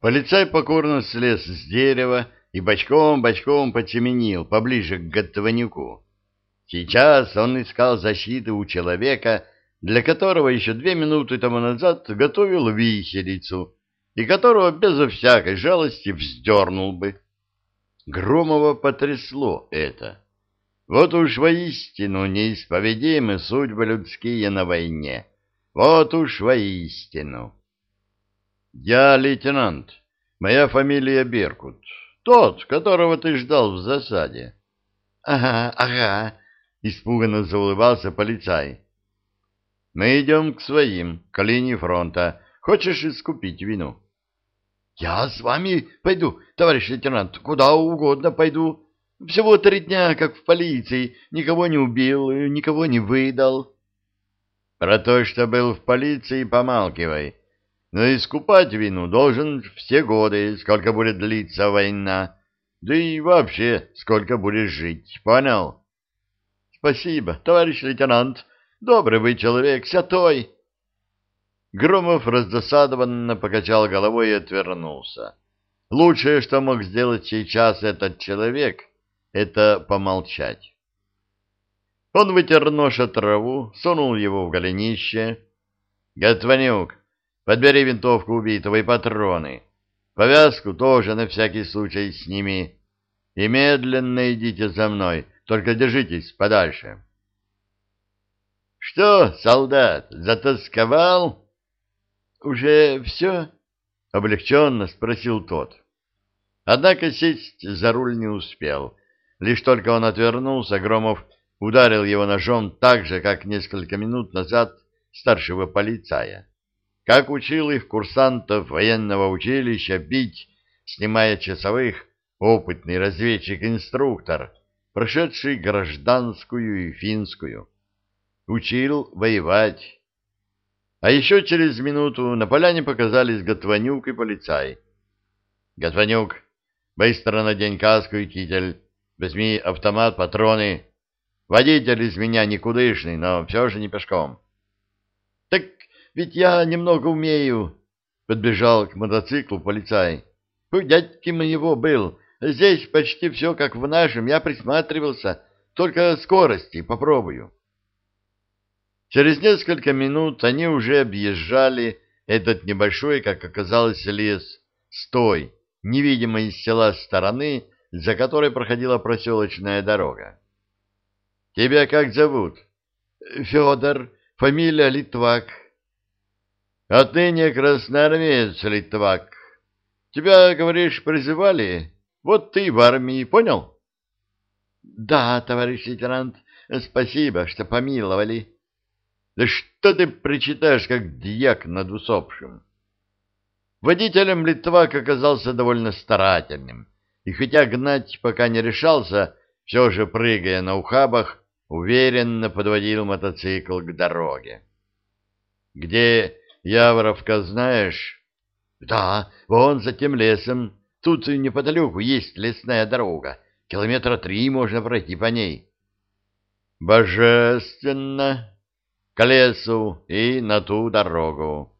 Полицай покорно слез с дерева и бочком-бочком подсеменил поближе к Готванюку. Сейчас он искал защиты у человека, для которого еще две минуты тому назад готовил виселицу, и которого безо всякой жалости вздернул бы. Громова потрясло это. Вот уж воистину неисповедимы судьбы людские на войне. Вот уж воистину. Я лейтенант. Моя фамилия Беркут. Тот, которого ты ждал в засаде. Ага, ага, испуганно заулыбался полицай. Мы идем к своим, к линии фронта. Хочешь искупить вину? Я с вами пойду, товарищ лейтенант, куда угодно пойду. Всего три дня, как в полиции, никого не убил, никого не выдал. Про то, что был в полиции, помалкивай. Но искупать вину должен все годы, сколько будет длиться война, да и вообще, сколько будешь жить, понял? Спасибо, товарищ лейтенант, добрый вы человек, святой. Громов раздосадованно покачал головой и отвернулся. Лучшее, что мог сделать сейчас этот человек, это помолчать. Он вытер нож от траву, сунул его в голенище. — Готванюк, Подбери винтовку убитого и патроны. Повязку тоже на всякий случай сними. И медленно идите за мной, только держитесь подальше. — Что, солдат, затасковал? — Уже все? — облегченно спросил тот. Однако сесть за руль не успел. Лишь только он отвернулся, Громов ударил его ножом так же, как несколько минут назад старшего полицая как учил их курсантов военного училища бить, снимая часовых, опытный разведчик-инструктор, прошедший гражданскую и финскую. Учил воевать. А еще через минуту на поляне показались Готванюк и полицай. «Готванюк, быстро надень каску и китель, возьми автомат, патроны. Водитель из меня никудышный, но все же не пешком». «Так ведь я немного умею, — подбежал к мотоциклу полицай. — У дядьки моего был. Здесь почти все как в нашем. Я присматривался. Только скорости попробую. Через несколько минут они уже объезжали этот небольшой, как оказалось, лес с той, невидимой из села стороны, за которой проходила проселочная дорога. — Тебя как зовут? — Федор, фамилия Литвак. А ты не красноармеец, Литвак. Тебя, говоришь, призывали? Вот ты в армии, понял? Да, товарищ лейтенант, спасибо, что помиловали. Да что ты причитаешь, как дьяк над усопшим? Водителем Литвак оказался довольно старательным, и хотя гнать пока не решался, все же, прыгая на ухабах, уверенно подводил мотоцикл к дороге. Где Яворовка знаешь? Да, вон за тем лесом. Тут неподалеку есть лесная дорога. Километра три можно пройти по ней. Божественно! К лесу и на ту дорогу.